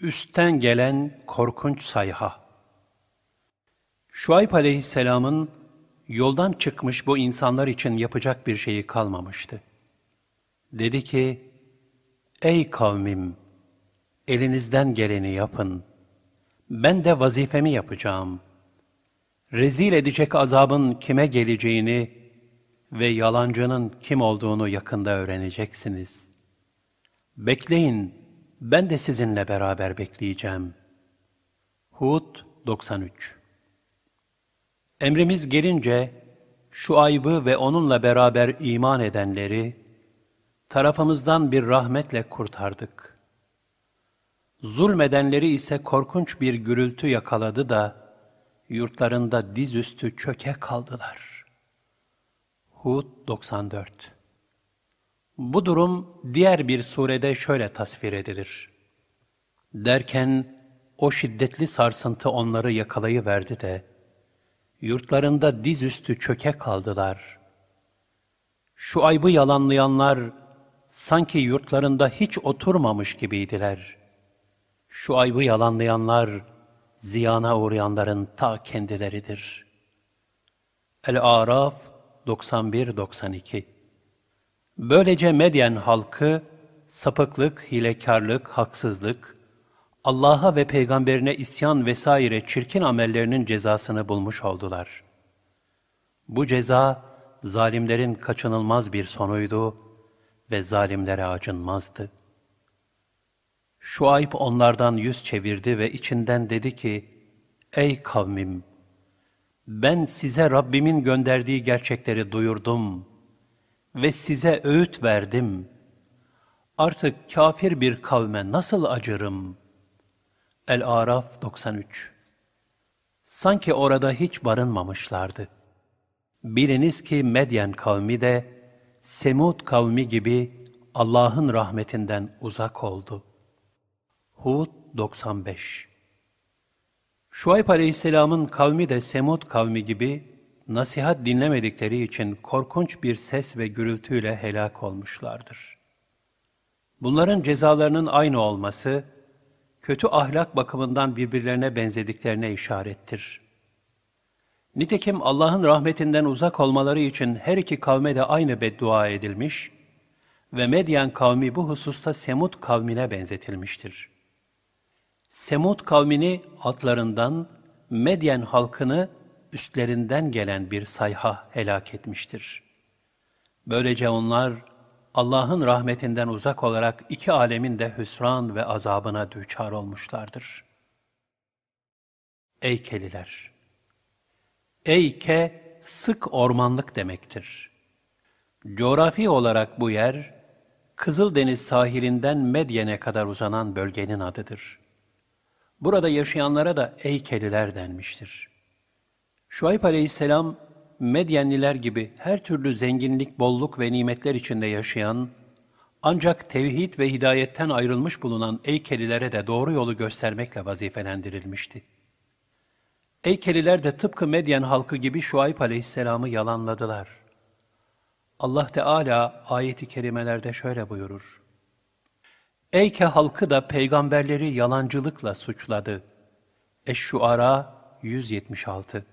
Üstten gelen korkunç sayha. Şuayb aleyhisselamın yoldan çıkmış bu insanlar için yapacak bir şeyi kalmamıştı. Dedi ki, Ey kavmim! Elinizden geleni yapın. Ben de vazifemi yapacağım. Rezil edecek azabın kime geleceğini ve yalancının kim olduğunu yakında öğreneceksiniz. Bekleyin, ben de sizinle beraber bekleyeceğim. Hud 93 Emrimiz gelince, şu aybı ve onunla beraber iman edenleri, tarafımızdan bir rahmetle kurtardık. Zulmedenleri ise korkunç bir gürültü yakaladı da, yurtlarında dizüstü çöke kaldılar. Hud 94 Bu durum diğer bir surede şöyle tasvir edilir. Derken o şiddetli sarsıntı onları yakalayıverdi de, yurtlarında dizüstü çöke kaldılar. Şu aybı yalanlayanlar sanki yurtlarında hiç oturmamış gibiydiler. Şu aybı yalanlayanlar ziyana uğrayanların ta kendileridir. El-Araf 91-92 Böylece Medyen halkı sapıklık, hilekarlık, haksızlık, Allah'a ve peygamberine isyan vesaire çirkin amellerinin cezasını bulmuş oldular. Bu ceza zalimlerin kaçınılmaz bir sonuydu ve zalimlere acınmazdı. Şuayb onlardan yüz çevirdi ve içinden dedi ki, Ey kavmim! Ben size Rabbimin gönderdiği gerçekleri duyurdum ve size öğüt verdim. Artık kafir bir kavme nasıl acırım?'' El-Araf 93 Sanki orada hiç barınmamışlardı. Biliniz ki Medyen kavmi de Semud kavmi gibi Allah'ın rahmetinden uzak oldu. Hud 95 Şuayb aleyhisselamın kavmi de Semud kavmi gibi nasihat dinlemedikleri için korkunç bir ses ve gürültüyle helak olmuşlardır. Bunların cezalarının aynı olması, kötü ahlak bakımından birbirlerine benzediklerine işarettir. Nitekim Allah'ın rahmetinden uzak olmaları için her iki kavme de aynı beddua edilmiş ve Medyen kavmi bu hususta Semud kavmine benzetilmiştir. Semud kavmini atlarından, Medyen halkını üstlerinden gelen bir sayha helak etmiştir. Böylece onlar Allah'ın rahmetinden uzak olarak iki alemin de hüsran ve azabına düçar olmuşlardır. Eykeliler Eyke, sık ormanlık demektir. Coğrafi olarak bu yer, Kızıldeniz sahilinden Medyen'e kadar uzanan bölgenin adıdır. Burada yaşayanlara da Eykeliler denmiştir. Şuayb aleyhisselam, Medyenliler gibi her türlü zenginlik, bolluk ve nimetler içinde yaşayan, ancak tevhid ve hidayetten ayrılmış bulunan Eykelilere de doğru yolu göstermekle vazifelendirilmişti. Eykeliler de tıpkı Medyen halkı gibi Şuayb aleyhisselamı yalanladılar. Allah Teala ayeti kerimelerde şöyle buyurur. Eyke halkı da peygamberleri yalancılıkla suçladı. Eş-Şuara 176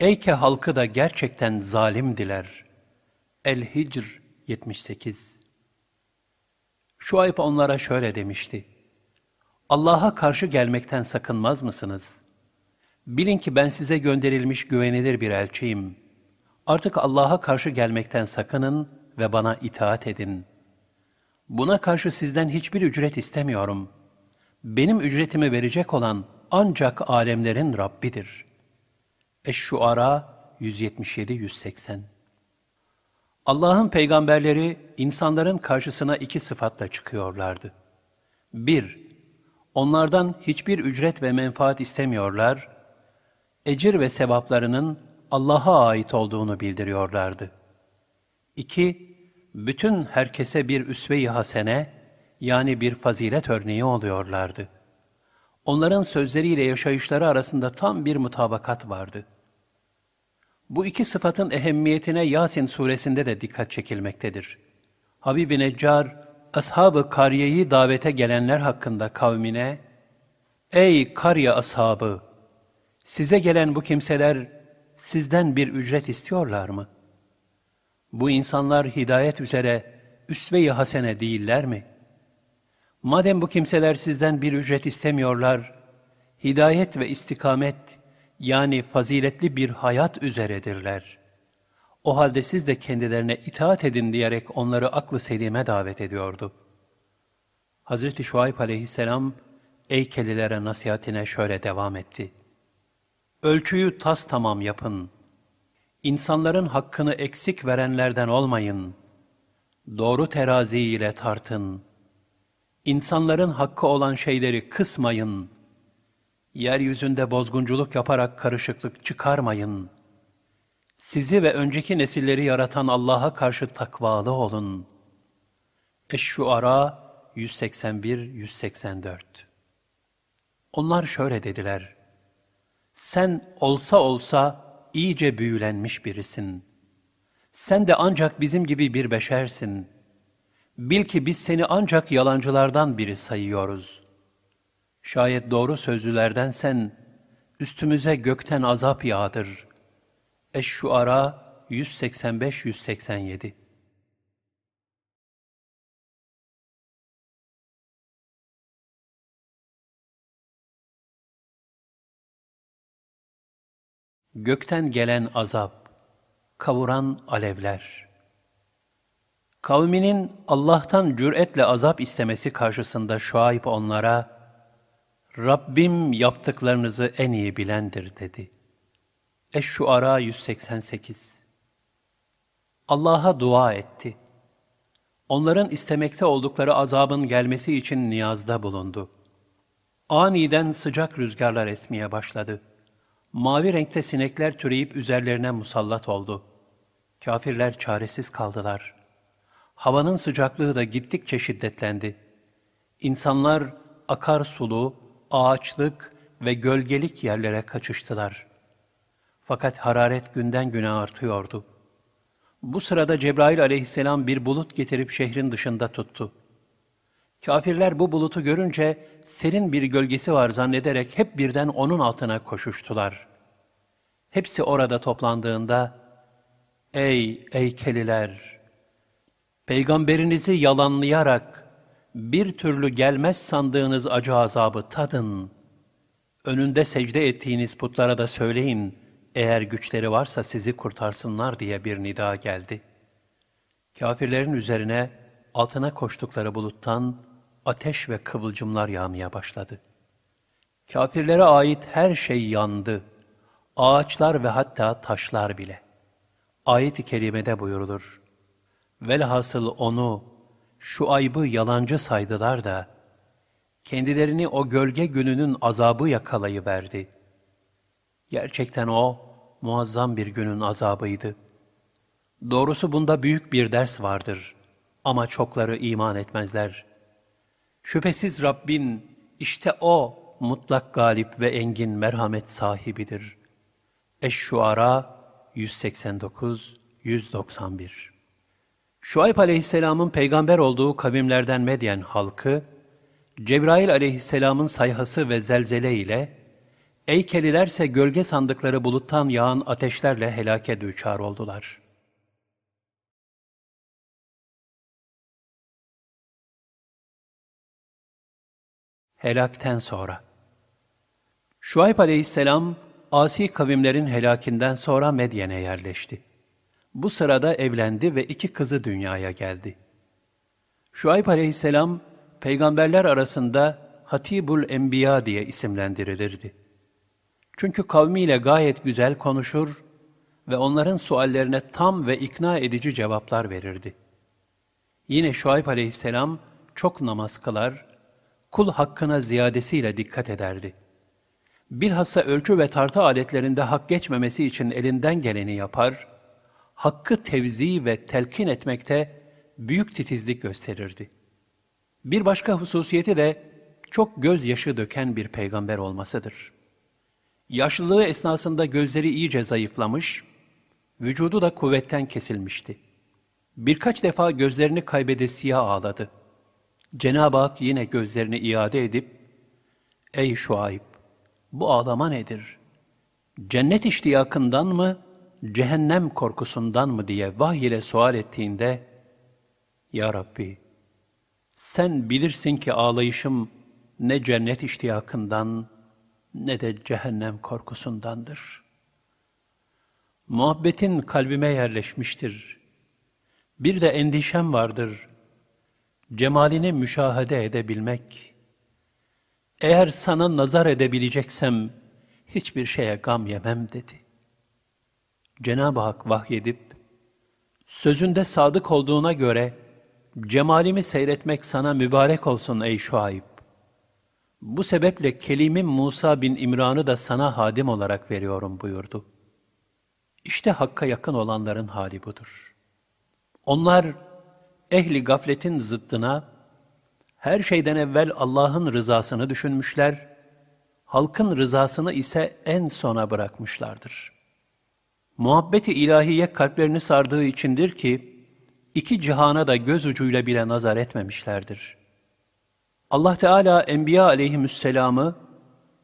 Eyke halkı da gerçekten zalimdiler. El-Hicr 78 Şuayb onlara şöyle demişti. Allah'a karşı gelmekten sakınmaz mısınız? Bilin ki ben size gönderilmiş güvenilir bir elçiyim. Artık Allah'a karşı gelmekten sakının ve bana itaat edin. Buna karşı sizden hiçbir ücret istemiyorum. Benim ücretimi verecek olan ancak alemlerin Rabbidir.'' Eş-Şuara 177-180 Allah'ın peygamberleri insanların karşısına iki sıfatla çıkıyorlardı. Bir, onlardan hiçbir ücret ve menfaat istemiyorlar, ecir ve sevaplarının Allah'a ait olduğunu bildiriyorlardı. İki, bütün herkese bir üsve-i hasene, yani bir fazilet örneği oluyorlardı. Onların sözleriyle yaşayışları arasında tam bir mutabakat vardı.'' Bu iki sıfatın ehemmiyetine Yasin suresinde de dikkat çekilmektedir. Habib-i Neccar ashab-ı kariyeyi davete gelenler hakkında kavmine, Ey karya ashabı! Size gelen bu kimseler sizden bir ücret istiyorlar mı? Bu insanlar hidayet üzere üsve-i hasene değiller mi? Madem bu kimseler sizden bir ücret istemiyorlar, hidayet ve istikamet yani faziletli bir hayat üzeredirler. O halde siz de kendilerine itaat edin diyerek onları aklı selime davet ediyordu. Hazreti Şuayb aleyhisselam Eykelilere nasihatine şöyle devam etti. Ölçüyü tas tamam yapın. İnsanların hakkını eksik verenlerden olmayın. Doğru terazi ile tartın. İnsanların hakkı olan şeyleri kısmayın. Yeryüzünde bozgunculuk yaparak karışıklık çıkarmayın. Sizi ve önceki nesilleri yaratan Allah'a karşı takvalı olun. Eş-Şuara 181-184 Onlar şöyle dediler. Sen olsa olsa iyice büyülenmiş birisin. Sen de ancak bizim gibi bir beşersin. Bil ki biz seni ancak yalancılardan biri sayıyoruz. Şayet doğru sözlülerden sen, üstümüze gökten azap yağdır. Eş-Şuara 185-187 Gökten gelen azap, kavuran alevler. Kavminin Allah'tan cüretle azap istemesi karşısında Şuayb onlara, Rabbim yaptıklarınızı en iyi bilendir dedi. Eş-Şuara 188 Allah'a dua etti. Onların istemekte oldukları azabın gelmesi için niyazda bulundu. Aniden sıcak rüzgarlar esmeye başladı. Mavi renkte sinekler türeyip üzerlerine musallat oldu. Kafirler çaresiz kaldılar. Havanın sıcaklığı da gittikçe şiddetlendi. İnsanlar akar sulu, ağaçlık ve gölgelik yerlere kaçıştılar. Fakat hararet günden güne artıyordu. Bu sırada Cebrail aleyhisselam bir bulut getirip şehrin dışında tuttu. Kafirler bu bulutu görünce serin bir gölgesi var zannederek hep birden onun altına koşuştular. Hepsi orada toplandığında, Ey eykeliler! Peygamberinizi yalanlayarak bir türlü gelmez sandığınız acı azabı tadın. Önünde secde ettiğiniz putlara da söyleyin, eğer güçleri varsa sizi kurtarsınlar diye bir nida geldi. Kafirlerin üzerine altına koştukları buluttan ateş ve kıvılcımlar yağmaya başladı. Kafirlere ait her şey yandı. Ağaçlar ve hatta taşlar bile. Ayet-i kerimede buyurulur. Velhasıl onu, şu aybı yalancı saydılar da, kendilerini o gölge gününün azabı yakalayıverdi. Gerçekten o, muazzam bir günün azabıydı. Doğrusu bunda büyük bir ders vardır ama çokları iman etmezler. Şüphesiz Rabbin işte O mutlak galip ve engin merhamet sahibidir. Eş-Şuara 189-191 Şuayb aleyhisselamın peygamber olduğu kavimlerden Medyen halkı, Cebrail aleyhisselamın sayhası ve zelzele ile, Eykelilerse gölge sandıkları buluttan yağan ateşlerle helake düçar oldular.'' Helakten sonra Şuayb aleyhisselam, asi kavimlerin helakinden sonra Medyen'e yerleşti. Bu sırada evlendi ve iki kızı dünyaya geldi. Şuayb aleyhisselam, peygamberler arasında Hatibul Enbiya diye isimlendirilirdi. Çünkü kavmiyle gayet güzel konuşur ve onların suallerine tam ve ikna edici cevaplar verirdi. Yine Şuayb aleyhisselam çok namaz kılar, kul hakkına ziyadesiyle dikkat ederdi. Bilhassa ölçü ve tartı aletlerinde hak geçmemesi için elinden geleni yapar, hakkı tevzi ve telkin etmekte büyük titizlik gösterirdi. Bir başka hususiyeti de çok gözyaşı döken bir peygamber olmasıdır. Yaşlılığı esnasında gözleri iyice zayıflamış, vücudu da kuvvetten kesilmişti. Birkaç defa gözlerini kaybedesiye ağladı. Cenab-ı Hak yine gözlerini iade edip, Ey Şuayb, bu ağlama nedir? Cennet iştiyakından mı, cehennem korkusundan mı diye vahiy ile sual ettiğinde, Ya Rabbi, sen bilirsin ki ağlayışım ne cennet iştiyakından ne de cehennem korkusundandır. Muhabbetin kalbime yerleşmiştir. Bir de endişem vardır. Cemalini müşahede edebilmek. Eğer sana nazar edebileceksem hiçbir şeye gam yemem dedi. Cenab-ı Hak vahyedip, sözünde sadık olduğuna göre cemalimi seyretmek sana mübarek olsun ey Şuayb. Bu sebeple kelimim Musa bin İmran'ı da sana hadim olarak veriyorum buyurdu. İşte Hakk'a yakın olanların hali budur. Onlar ehli gafletin zıttına her şeyden evvel Allah'ın rızasını düşünmüşler, halkın rızasını ise en sona bırakmışlardır. Muhabbeti ilahiye kalplerini sardığı içindir ki, iki cihana da göz ucuyla bile nazar etmemişlerdir. Allah Teala Enbiya aleyhisselamı,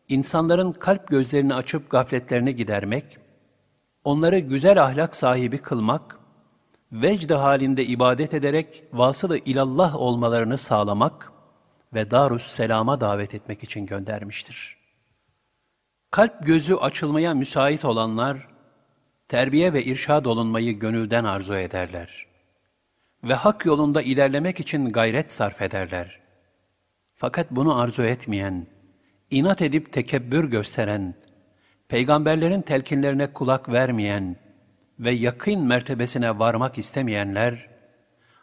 insanların kalp gözlerini açıp gafletlerini gidermek, onları güzel ahlak sahibi kılmak, vecd halinde ibadet ederek vasılı ilallah olmalarını sağlamak ve darus selama davet etmek için göndermiştir. Kalp gözü açılmaya müsait olanlar, terbiye ve irşad olunmayı gönülden arzu ederler. Ve hak yolunda ilerlemek için gayret sarf ederler. Fakat bunu arzu etmeyen, inat edip tekebbür gösteren, peygamberlerin telkinlerine kulak vermeyen ve yakın mertebesine varmak istemeyenler,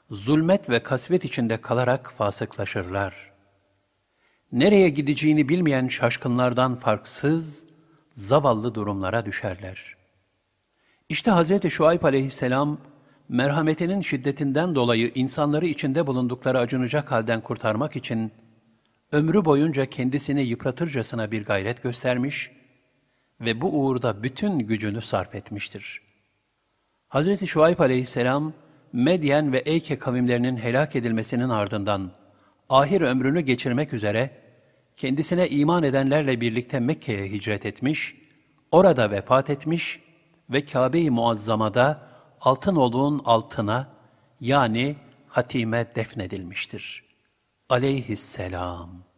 zulmet ve kasvet içinde kalarak fasıklaşırlar. Nereye gideceğini bilmeyen şaşkınlardan farksız, zavallı durumlara düşerler. İşte Hz. Şuayb aleyhisselam, merhametinin şiddetinden dolayı insanları içinde bulundukları acınacak halden kurtarmak için, ömrü boyunca kendisini yıpratırcasına bir gayret göstermiş ve bu uğurda bütün gücünü sarf etmiştir. Hz. Şuayb aleyhisselam, Medyen ve Eyke kavimlerinin helak edilmesinin ardından ahir ömrünü geçirmek üzere kendisine iman edenlerle birlikte Mekke'ye hicret etmiş, orada vefat etmiş ve Kabe-i Muazzama'da altın oluğun altına yani hatime defnedilmiştir. Aleyhisselam.